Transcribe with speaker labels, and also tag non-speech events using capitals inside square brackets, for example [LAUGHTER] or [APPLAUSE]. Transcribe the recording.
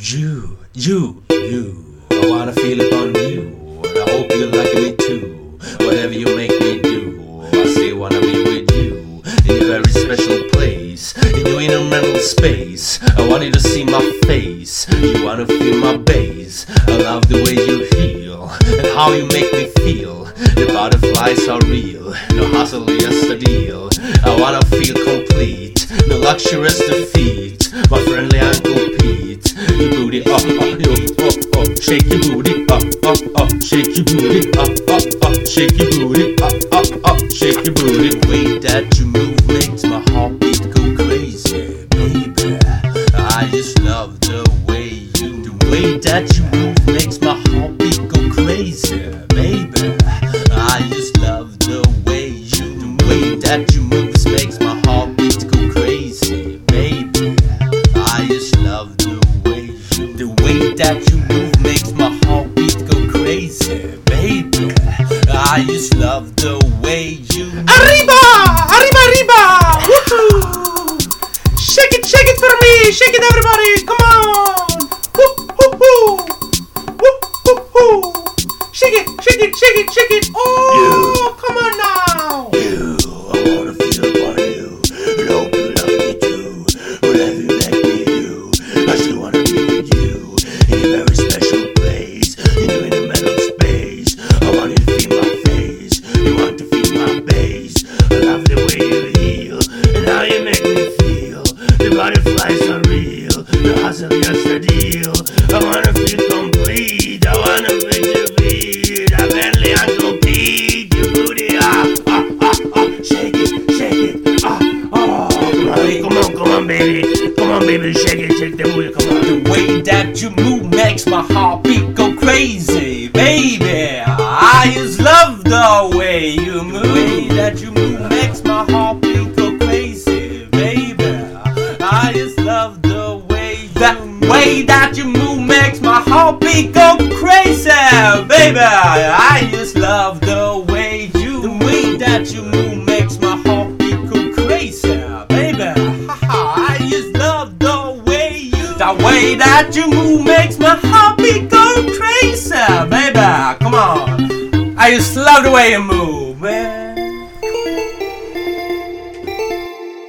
Speaker 1: You, you, you. I wanna feel it on you. And I hope you like me too. Whatever you make me do, I still wanna be with you. In a very special place, in your inner mental space. I want you to see my face. You wanna feel my bass. I love the way you heal and how you make me feel. The butterflies are real, no hustle, just a deal. I wanna feel complete, no luxurious defeat. My friendly Uncle up, up, up, shake your booty up, up, up, shake your booty. The way that you move makes my heartbeat go crazy, baby. I just love the way you, the way that you move makes my heartbeat go crazy, baby. I just love the way you, the way that you move makes my heartbeat go crazy, baby. I just love the way you, the way that you move makes I just love the way you.
Speaker 2: Arriba! Arriba, arriba! Woohoo! Shake it, shake it for me! Shake it, everybody! Come on! Woo, woo, woo! Woo, woo, woo! Shake it, shake it, shake it, shake it! Oh, come
Speaker 1: you make me feel. The butterflies are real, the hustle just a deal. I wanna feel complete, I wanna feel the beat. I barely Uncle Pete, your booty ah ah ah ah, shake it, shake it ah oh. Come on, come on, come on, baby, come on, baby, shake it, shake the booty, come on.
Speaker 3: The way that you move makes my heartbeat go crazy, baby. I just love the way you move. The way that you move I just love the way that way that you move makes my heart beat go crazy, baby. I just love the way you the way that you move makes my heartbeat go crazy, baby. [LAUGHS] I just love the way you the way that you move makes my heart beat go crazy, baby. Come on. I just love the way you move, man.